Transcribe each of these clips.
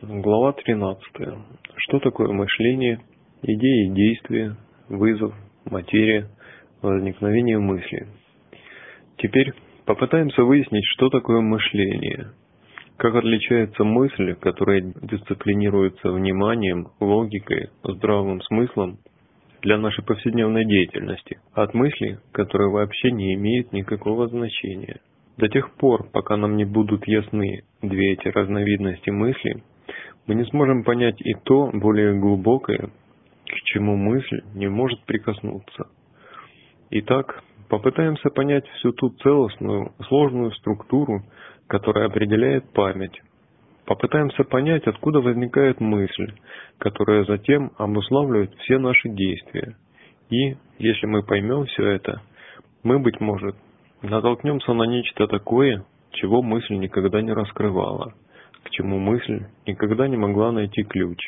Глава 13. Что такое мышление, идеи и действия, вызов, материя, возникновение мысли. Теперь попытаемся выяснить, что такое мышление. Как отличается мысль, которая дисциплинируется вниманием, логикой, здравым смыслом для нашей повседневной деятельности, от мысли, которая вообще не имеет никакого значения. До тех пор, пока нам не будут ясны две эти разновидности мысли, мы не сможем понять и то более глубокое, к чему мысль не может прикоснуться. Итак, попытаемся понять всю ту целостную, сложную структуру, которая определяет память. Попытаемся понять, откуда возникает мысль, которая затем обуславливает все наши действия. И, если мы поймем все это, мы, быть может, натолкнемся на нечто такое, чего мысль никогда не раскрывала – к чему мысль никогда не могла найти ключ.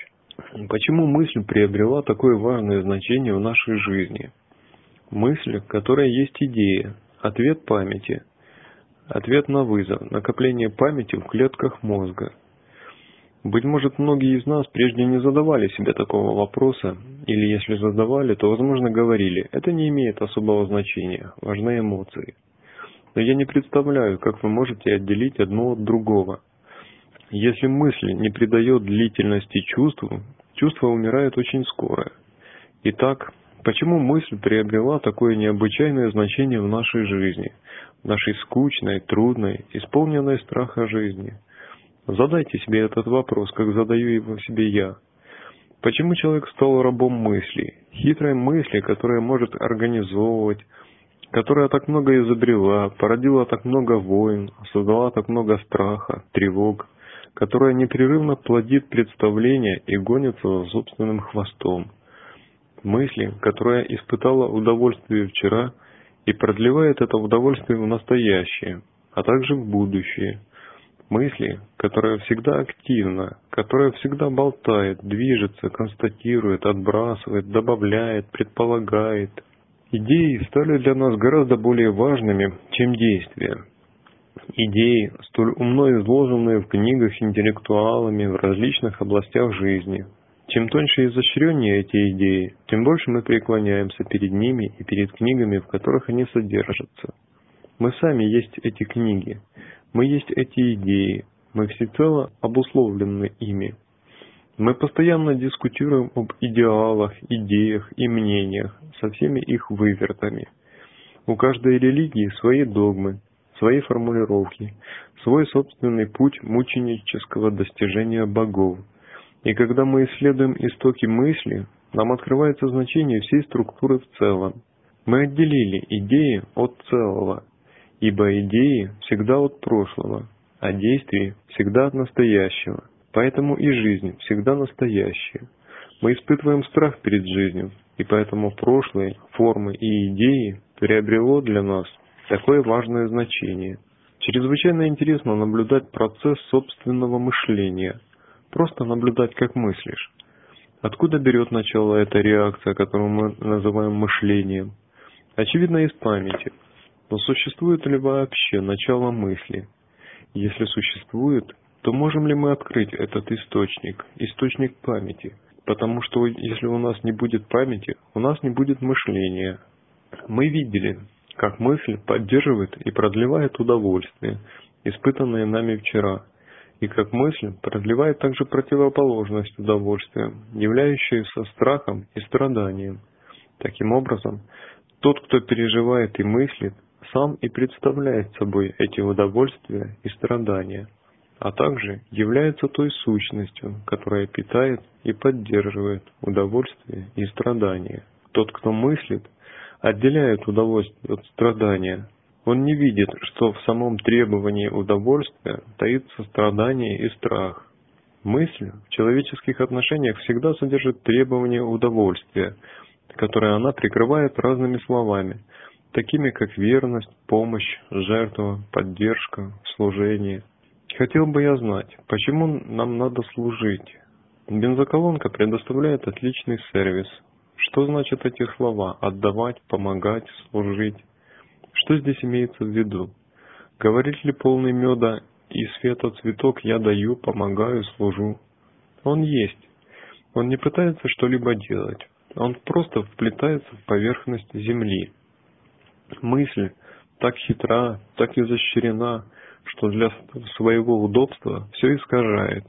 Почему мысль приобрела такое важное значение в нашей жизни? Мысль, которая есть идея, ответ памяти, ответ на вызов, накопление памяти в клетках мозга. Быть может, многие из нас прежде не задавали себе такого вопроса, или если задавали, то, возможно, говорили, это не имеет особого значения, важны эмоции. Но я не представляю, как вы можете отделить одно от другого – если мысль не придает длительности чувству, чувство умирает очень скоро. Итак, почему мысль приобрела такое необычайное значение в нашей жизни, в нашей скучной, трудной, исполненной страха жизни? Задайте себе этот вопрос, как задаю его себе я. Почему человек стал рабом мысли, хитрой мысли, которая может организовывать, которая так много изобрела, породила так много войн, создала так много страха, тревог – которая непрерывно плодит представления и гонится за собственным хвостом. Мысли, которая испытала удовольствие вчера и продлевает это удовольствие в настоящее, а также в будущее. Мысли, которая всегда активна, которая всегда болтает, движется, констатирует, отбрасывает, добавляет, предполагает. Идеи стали для нас гораздо более важными, чем действия идеи, столь умно изложенные в книгах интеллектуалами в различных областях жизни. Чем тоньше и изощреннее эти идеи, тем больше мы преклоняемся перед ними и перед книгами, в которых они содержатся. Мы сами есть эти книги, мы есть эти идеи, мы всецело обусловлены ими. Мы постоянно дискутируем об идеалах, идеях и мнениях со всеми их вывертами. У каждой религии свои догмы, свои формулировки, свой собственный путь мученического достижения богов. И когда мы исследуем истоки мысли, нам открывается значение всей структуры в целом. Мы отделили идеи от целого, ибо идеи всегда от прошлого, а действия всегда от настоящего. Поэтому и жизнь всегда настоящая. Мы испытываем страх перед жизнью, и поэтому прошлые формы и идеи приобрело для нас такое важное значение. Чрезвычайно интересно наблюдать процесс собственного мышления. Просто наблюдать, как мыслишь. Откуда берет начало эта реакция, которую мы называем мышлением? Очевидно, из памяти. Но существует ли вообще начало мысли? Если существует, то можем ли мы открыть этот источник, источник памяти? Потому что если у нас не будет памяти, у нас не будет мышления. Мы видели, как мысль поддерживает и продлевает удовольствие, испытанное нами вчера, и как мысль продлевает также противоположность удовольствия, являющуюся страхом и страданием. Таким образом, тот, кто переживает и мыслит, сам и представляет собой эти удовольствия и страдания, а также является той сущностью, которая питает и поддерживает удовольствие и страдания. Тот, кто мыслит, отделяет удовольствие от страдания. Он не видит, что в самом требовании удовольствия таится страдание и страх. Мысль в человеческих отношениях всегда содержит требование удовольствия, которое она прикрывает разными словами, такими как верность, помощь, жертва, поддержка, служение. Хотел бы я знать, почему нам надо служить. Бензоколонка предоставляет отличный сервис, что значат эти слова «отдавать», «помогать», «служить»? Что здесь имеется в виду? Говорит ли полный меда и света цветок «я даю, помогаю, служу»? Он есть. Он не пытается что-либо делать. Он просто вплетается в поверхность Земли. Мысль так хитра, так изощрена, что для своего удобства все искажает.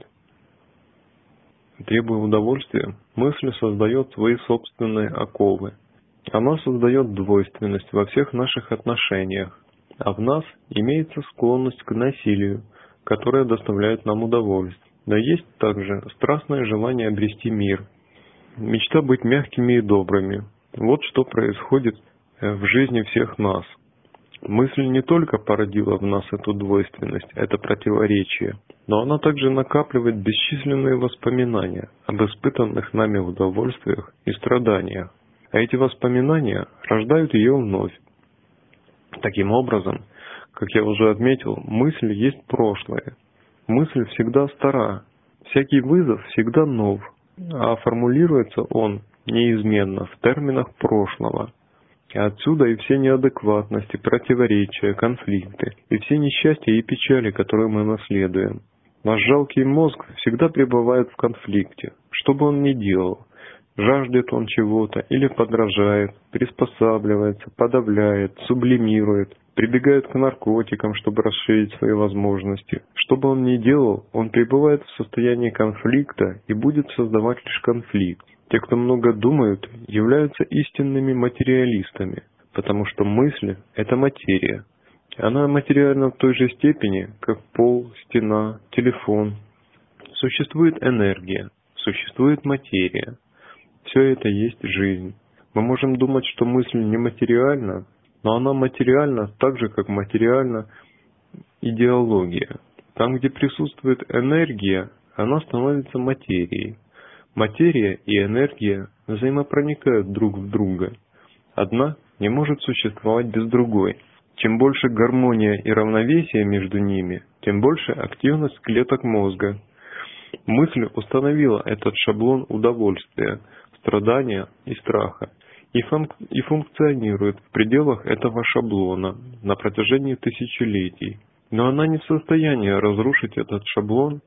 Требуя удовольствия, мысль создает свои собственные оковы. Она создает двойственность во всех наших отношениях, а в нас имеется склонность к насилию, которая доставляет нам удовольствие. Но есть также страстное желание обрести мир, мечта быть мягкими и добрыми. Вот что происходит э, в жизни всех нас. Мысль не только породила в нас эту двойственность, это противоречие, но она также накапливает бесчисленные воспоминания об испытанных нами удовольствиях и страданиях. А эти воспоминания рождают ее вновь. Таким образом, как я уже отметил, мысль есть прошлое. Мысль всегда стара, всякий вызов всегда нов, а формулируется он неизменно в терминах прошлого. И отсюда и все неадекватности, противоречия, конфликты, и все несчастья и печали, которые мы наследуем. Наш жалкий мозг всегда пребывает в конфликте, что бы он ни делал. Жаждет он чего-то или подражает, приспосабливается, подавляет, сублимирует, прибегает к наркотикам, чтобы расширить свои возможности. Что бы он ни делал, он пребывает в состоянии конфликта и будет создавать лишь конфликт. Те, кто много думают, являются истинными материалистами, потому что мысль – это материя. Она материальна в той же степени, как пол, стена, телефон. Существует энергия, существует материя. Все это есть жизнь. Мы можем думать, что мысль нематериальна, но она материальна так же, как материальна идеология. Там, где присутствует энергия, она становится материей. Материя и энергия взаимопроникают друг в друга. Одна не может существовать без другой. Чем больше гармония и равновесие между ними, тем больше активность клеток мозга. Мысль установила этот шаблон удовольствия, страдания и страха и, функ и функционирует в пределах этого шаблона на протяжении тысячелетий. Но она не в состоянии разрушить этот шаблон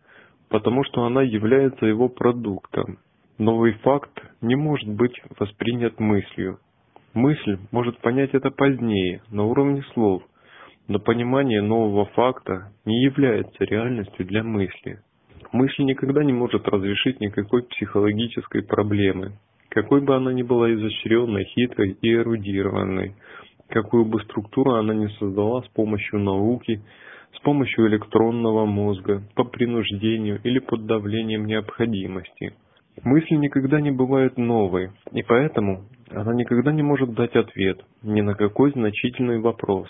потому что она является его продуктом. Новый факт не может быть воспринят мыслью. Мысль может понять это позднее, на уровне слов, но понимание нового факта не является реальностью для мысли. Мысль никогда не может разрешить никакой психологической проблемы, какой бы она ни была изощренной, хитрой и эрудированной, какую бы структуру она ни создала с помощью науки с помощью электронного мозга, по принуждению или под давлением необходимости. Мысль никогда не бывает новой, и поэтому она никогда не может дать ответ ни на какой значительный вопрос.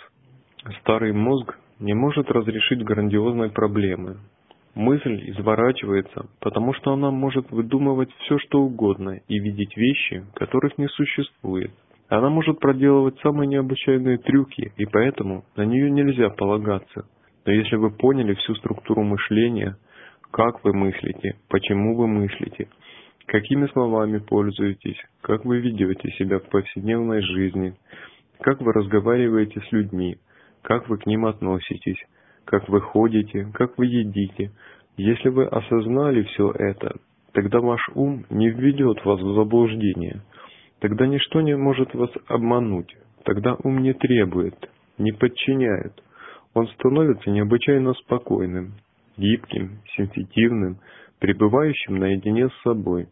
Старый мозг не может разрешить грандиозной проблемы. Мысль изворачивается, потому что она может выдумывать все, что угодно, и видеть вещи, которых не существует. Она может проделывать самые необычайные трюки, и поэтому на нее нельзя полагаться. Но если вы поняли всю структуру мышления, как вы мыслите, почему вы мыслите, какими словами пользуетесь, как вы ведете себя в повседневной жизни, как вы разговариваете с людьми, как вы к ним относитесь, как вы ходите, как вы едите. Если вы осознали все это, тогда ваш ум не введет вас в заблуждение. Тогда ничто не может вас обмануть. Тогда ум не требует, не подчиняет он становится необычайно спокойным, гибким, сенситивным, пребывающим наедине с собой.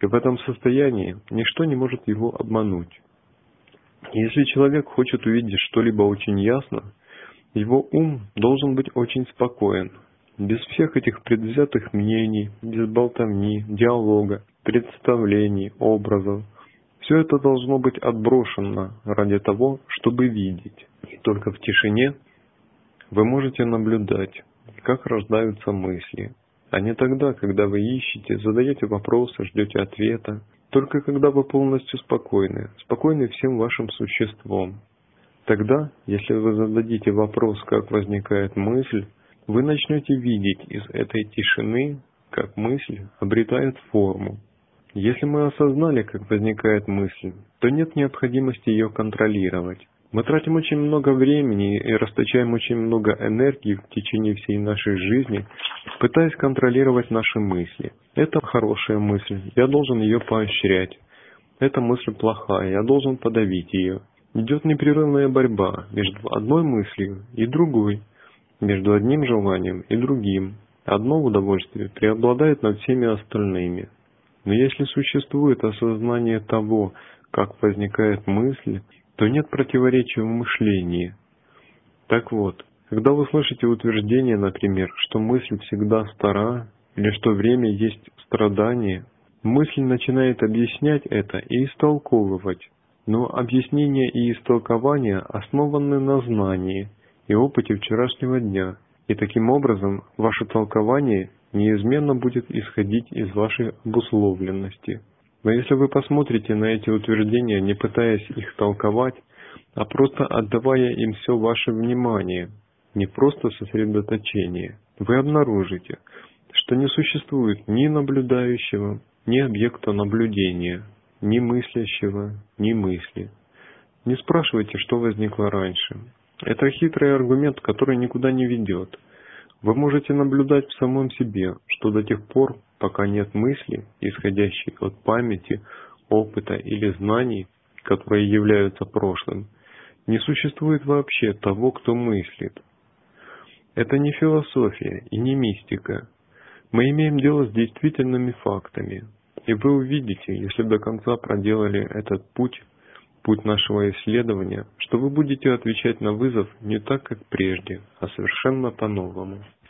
И в этом состоянии ничто не может его обмануть. Если человек хочет увидеть что-либо очень ясно, его ум должен быть очень спокоен, без всех этих предвзятых мнений, без болтовни, диалога, представлений, образов. Все это должно быть отброшено ради того, чтобы видеть. И только в тишине вы можете наблюдать, как рождаются мысли, а не тогда, когда вы ищете, задаете вопросы, ждете ответа, только когда вы полностью спокойны, спокойны всем вашим существом. Тогда, если вы зададите вопрос, как возникает мысль, вы начнете видеть из этой тишины, как мысль обретает форму. Если мы осознали, как возникает мысль, то нет необходимости ее контролировать. Мы тратим очень много времени и расточаем очень много энергии в течение всей нашей жизни, пытаясь контролировать наши мысли. Это хорошая мысль, я должен ее поощрять. Эта мысль плохая, я должен подавить ее. Идет непрерывная борьба между одной мыслью и другой, между одним желанием и другим. Одно удовольствие преобладает над всеми остальными. Но если существует осознание того, как возникает мысль, то нет противоречия в мышлении. Так вот, когда вы слышите утверждение, например, что мысль всегда стара, или что время есть страдание, мысль начинает объяснять это и истолковывать. Но объяснение и истолкование основаны на знании и опыте вчерашнего дня, и таким образом ваше толкование неизменно будет исходить из вашей обусловленности. Но если вы посмотрите на эти утверждения, не пытаясь их толковать, а просто отдавая им все ваше внимание, не просто сосредоточение, вы обнаружите, что не существует ни наблюдающего, ни объекта наблюдения, ни мыслящего, ни мысли. Не спрашивайте, что возникло раньше. Это хитрый аргумент, который никуда не ведет. Вы можете наблюдать в самом себе, что до тех пор, пока нет мысли, исходящей от памяти, опыта или знаний, которые являются прошлым, не существует вообще того, кто мыслит. Это не философия и не мистика. Мы имеем дело с действительными фактами. И вы увидите, если до конца проделали этот путь, путь нашего исследования, что вы будете отвечать на вызов не так, как прежде, а совершенно по-новому.